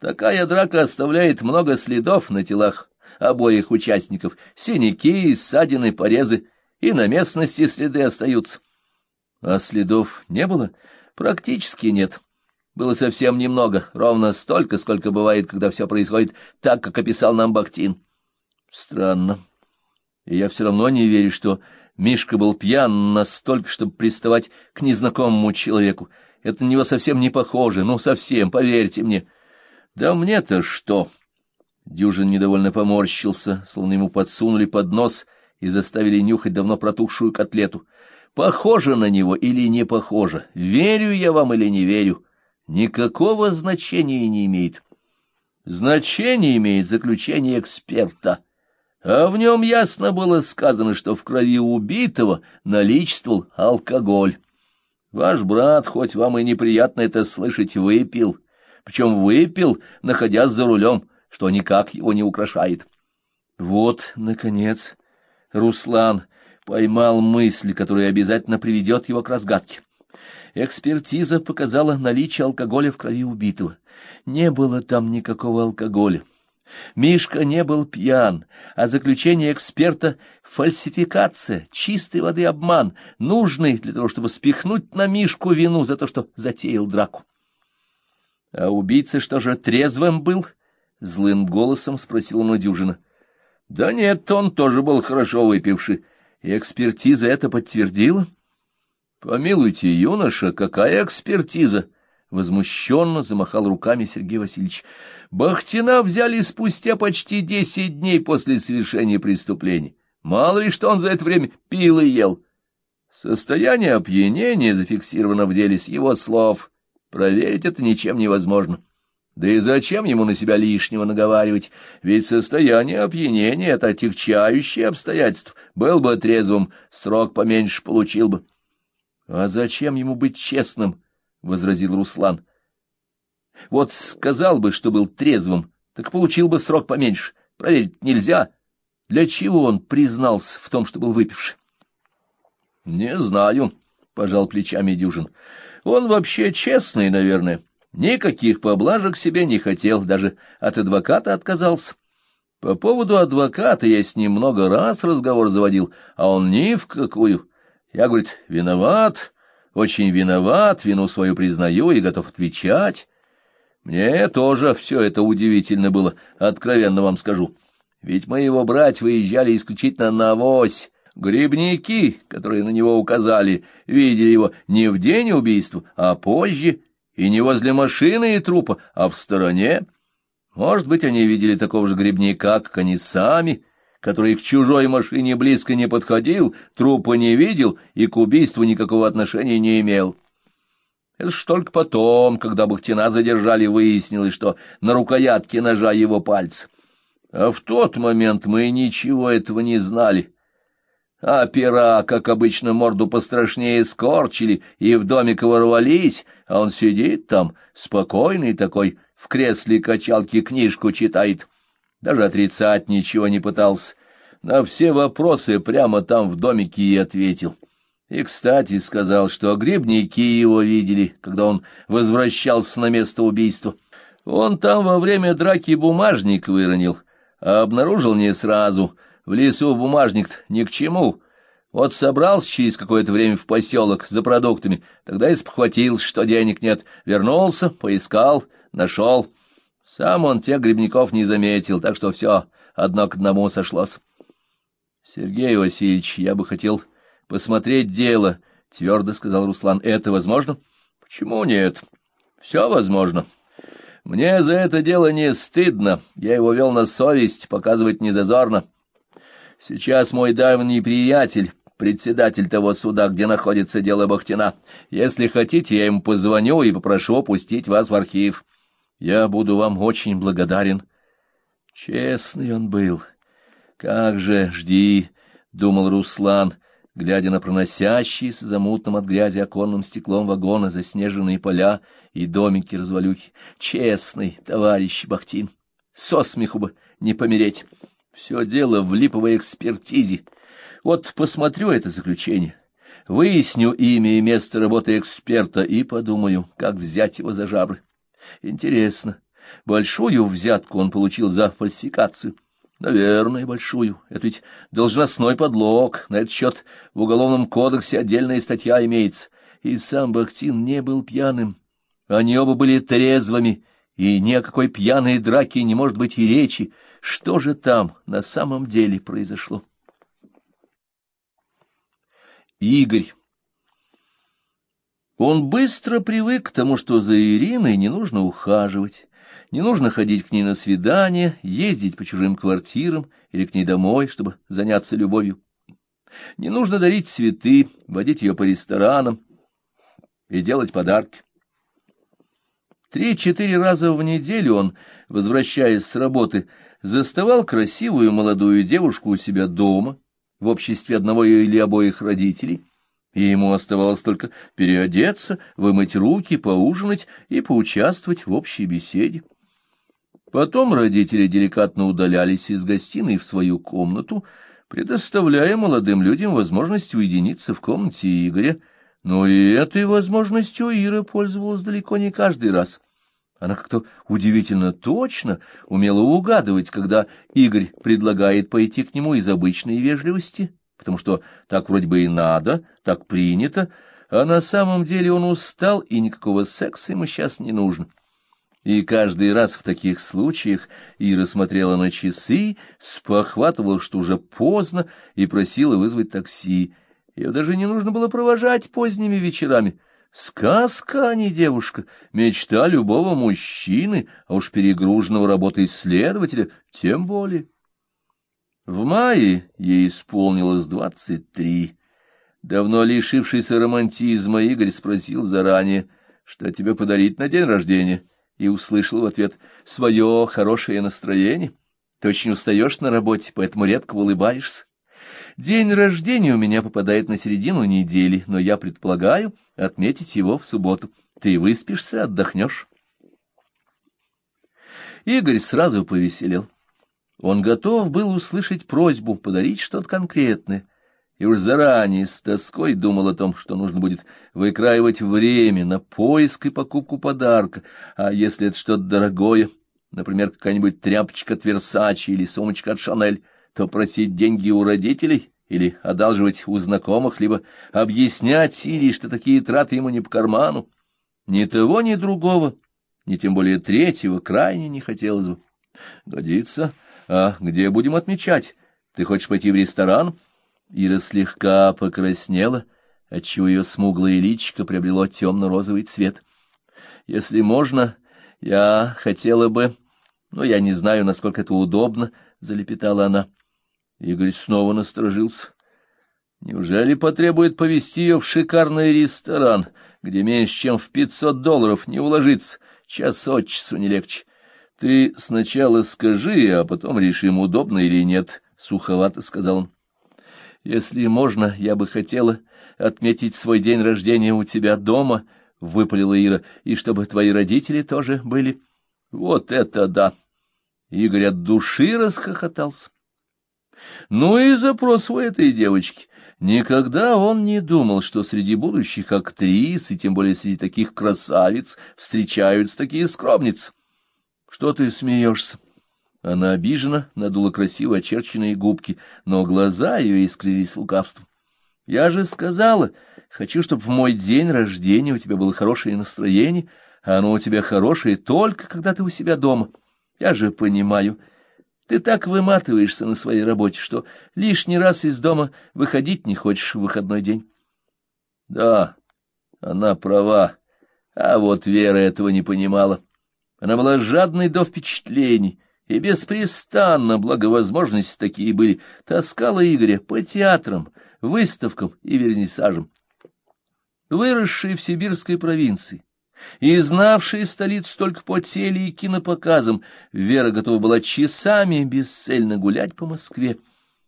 Такая драка оставляет много следов на телах обоих участников. Синяки, ссадины, порезы. И на местности следы остаются. А следов не было? Практически нет. Было совсем немного, ровно столько, сколько бывает, когда все происходит так, как описал нам Бахтин. Странно. И я все равно не верю, что Мишка был пьян настолько, чтобы приставать к незнакомому человеку. Это на него совсем не похоже, ну совсем, поверьте мне. Да мне-то что? Дюжин недовольно поморщился, словно ему подсунули под нос и заставили нюхать давно протухшую котлету. Похоже на него или не похоже, верю я вам или не верю, никакого значения не имеет. Значение имеет заключение эксперта, а в нем ясно было сказано, что в крови убитого наличествовал алкоголь. Ваш брат, хоть вам и неприятно это слышать, выпил, причем выпил, находясь за рулем, что никак его не украшает. Вот, наконец, Руслан поймал мысль, которая обязательно приведет его к разгадке. Экспертиза показала наличие алкоголя в крови убитого. Не было там никакого алкоголя. Мишка не был пьян, а заключение эксперта — фальсификация, чистой воды обман, нужный для того, чтобы спихнуть на Мишку вину за то, что затеял драку. — А убийца что же, трезвым был? — злым голосом спросил он у Дюжина. — Да нет, он тоже был хорошо выпивший. Экспертиза это подтвердила? — Помилуйте, юноша, какая экспертиза? — возмущенно замахал руками Сергей Васильевич. Бахтина взяли спустя почти десять дней после совершения преступления. Мало ли что он за это время пил и ел. Состояние опьянения зафиксировано в деле с его слов. Проверить это ничем невозможно. Да и зачем ему на себя лишнего наговаривать? Ведь состояние опьянения — это отягчающее обстоятельство. Был бы трезвым, срок поменьше получил бы. — А зачем ему быть честным? — возразил Руслан. Вот сказал бы, что был трезвым, так получил бы срок поменьше. Проверить нельзя. Для чего он признался в том, что был выпивший? — Не знаю, — пожал плечами Дюжин. — Он вообще честный, наверное. Никаких поблажек себе не хотел, даже от адвоката отказался. По поводу адвоката я с ним много раз разговор заводил, а он ни в какую. Я, говорит, виноват, очень виноват, вину свою признаю и готов отвечать. Мне тоже все это удивительно было, откровенно вам скажу. Ведь мы его брать выезжали исключительно на авось. Грибники, которые на него указали, видели его не в день убийства, а позже, и не возле машины и трупа, а в стороне. Может быть, они видели такого же грибника, как они сами, который к чужой машине близко не подходил, трупа не видел и к убийству никакого отношения не имел. Это ж только потом, когда Бахтина задержали, выяснилось, что на рукоятке ножа его пальцы. А в тот момент мы ничего этого не знали. А пера, как обычно, морду пострашнее скорчили и в домик ворвались, а он сидит там, спокойный такой, в кресле качалки книжку читает. Даже отрицать ничего не пытался. На все вопросы прямо там в домике и ответил. И, кстати, сказал, что грибники его видели, когда он возвращался на место убийства. Он там во время драки бумажник выронил, а обнаружил не сразу. В лесу бумажник ни к чему. Вот собрался через какое-то время в поселок за продуктами, тогда и спохватился, что денег нет. Вернулся, поискал, нашел. Сам он тех грибников не заметил, так что все одно к одному сошлось. Сергей Васильевич, я бы хотел посмотреть дело, — твердо сказал Руслан. — Это возможно? — Почему нет? Все возможно. Мне за это дело не стыдно. Я его вел на совесть, показывать не зазорно. Сейчас мой давний приятель, председатель того суда, где находится дело Бахтина. Если хотите, я ему позвоню и попрошу пустить вас в архив. Я буду вам очень благодарен. Честный он был. Как же, жди, — думал Руслан, — глядя на проносящиеся за мутным от грязи оконным стеклом вагона заснеженные поля и домики-развалюхи. Честный товарищ Бахтин, со смеху бы не помереть. Все дело в липовой экспертизе. Вот посмотрю это заключение, выясню имя и место работы эксперта и подумаю, как взять его за жабры. Интересно, Большую взятку он получил за фальсификацию. Наверное, большую. Это ведь должностной подлог. На этот счет в Уголовном кодексе отдельная статья имеется. И сам Бахтин не был пьяным. Они оба были трезвыми, и ни о какой пьяной драке не может быть и речи. Что же там на самом деле произошло? Игорь. Он быстро привык к тому, что за Ириной не нужно ухаживать. Не нужно ходить к ней на свидание, ездить по чужим квартирам или к ней домой, чтобы заняться любовью. Не нужно дарить цветы, водить ее по ресторанам и делать подарки. Три-четыре раза в неделю он, возвращаясь с работы, заставал красивую молодую девушку у себя дома, в обществе одного или обоих родителей, и ему оставалось только переодеться, вымыть руки, поужинать и поучаствовать в общей беседе. Потом родители деликатно удалялись из гостиной в свою комнату, предоставляя молодым людям возможность уединиться в комнате Игоря, но и этой возможностью Ира пользовалась далеко не каждый раз. Она как-то удивительно точно умела угадывать, когда Игорь предлагает пойти к нему из обычной вежливости, потому что так вроде бы и надо, так принято, а на самом деле он устал, и никакого секса ему сейчас не нужно. И каждый раз в таких случаях Ира смотрела на часы, спохватывала, что уже поздно, и просила вызвать такси. Ее даже не нужно было провожать поздними вечерами. Сказка, а не девушка, мечта любого мужчины, а уж перегруженного работой исследователя тем более. В мае ей исполнилось двадцать три. Давно лишившийся романтизма Игорь спросил заранее, что тебе подарить на день рождения — и услышал в ответ «свое хорошее настроение. Ты очень устаешь на работе, поэтому редко улыбаешься. День рождения у меня попадает на середину недели, но я предполагаю отметить его в субботу. Ты выспишься, отдохнешь». Игорь сразу повеселел. Он готов был услышать просьбу подарить что-то конкретное — и уж заранее с тоской думал о том, что нужно будет выкраивать время на поиск и покупку подарка, а если это что-то дорогое, например, какая-нибудь тряпочка от Версачи или сумочка от Шанель, то просить деньги у родителей или одалживать у знакомых, либо объяснять Сирии, что такие траты ему не по карману. Ни того, ни другого, ни тем более третьего крайне не хотелось бы. Годится. А где будем отмечать? Ты хочешь пойти в ресторан? — Ира слегка покраснела, отчего ее смуглое личико приобрело темно-розовый цвет. «Если можно, я хотела бы... Но я не знаю, насколько это удобно», — залепетала она. Игорь снова насторожился. «Неужели потребует повезти ее в шикарный ресторан, где меньше, чем в пятьсот долларов не уложиться? Час от часу не легче. Ты сначала скажи, а потом решим, удобно или нет», — суховато сказал он. Если можно, я бы хотела отметить свой день рождения у тебя дома, — выпалила Ира, — и чтобы твои родители тоже были. Вот это да! Игорь от души расхохотался. Ну и запрос у этой девочки. Никогда он не думал, что среди будущих актрис, и тем более среди таких красавиц, встречаются такие скромницы. Что ты смеешься? Она обижена, надула красиво очерченные губки, но глаза ее искрились лукавством. «Я же сказала, хочу, чтобы в мой день рождения у тебя было хорошее настроение, а оно у тебя хорошее только когда ты у себя дома. Я же понимаю, ты так выматываешься на своей работе, что лишний раз из дома выходить не хочешь в выходной день». «Да, она права, а вот Вера этого не понимала. Она была жадной до впечатлений» и беспрестанно, благо возможности такие были, таскала Игоря по театрам, выставкам и вернисажам. Выросший в сибирской провинции и знавший столицу только по теле и кинопоказам, Вера готова была часами бесцельно гулять по Москве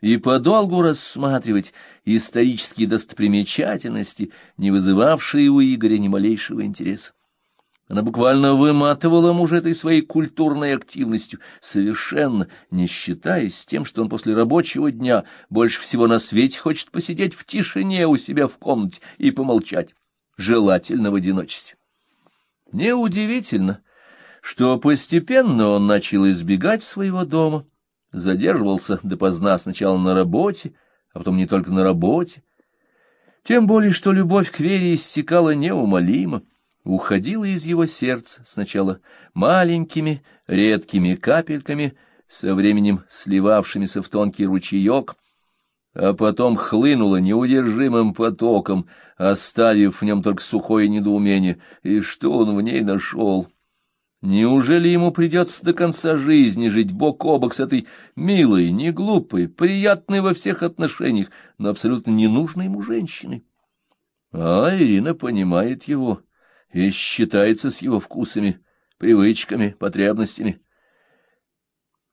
и подолгу рассматривать исторические достопримечательности, не вызывавшие у Игоря ни малейшего интереса. Она буквально выматывала мужа этой своей культурной активностью, совершенно не считаясь тем, что он после рабочего дня больше всего на свете хочет посидеть в тишине у себя в комнате и помолчать, желательно в одиночестве. Неудивительно, что постепенно он начал избегать своего дома, задерживался допоздна сначала на работе, а потом не только на работе. Тем более, что любовь к Вере иссякала неумолимо, уходила из его сердца сначала маленькими, редкими капельками, со временем сливавшимися в тонкий ручеек, а потом хлынула неудержимым потоком, оставив в нем только сухое недоумение, и что он в ней нашел. Неужели ему придется до конца жизни жить бок о бок с этой милой, неглупой, приятной во всех отношениях, но абсолютно ненужной ему женщиной? А Ирина понимает его и считается с его вкусами, привычками, потребностями.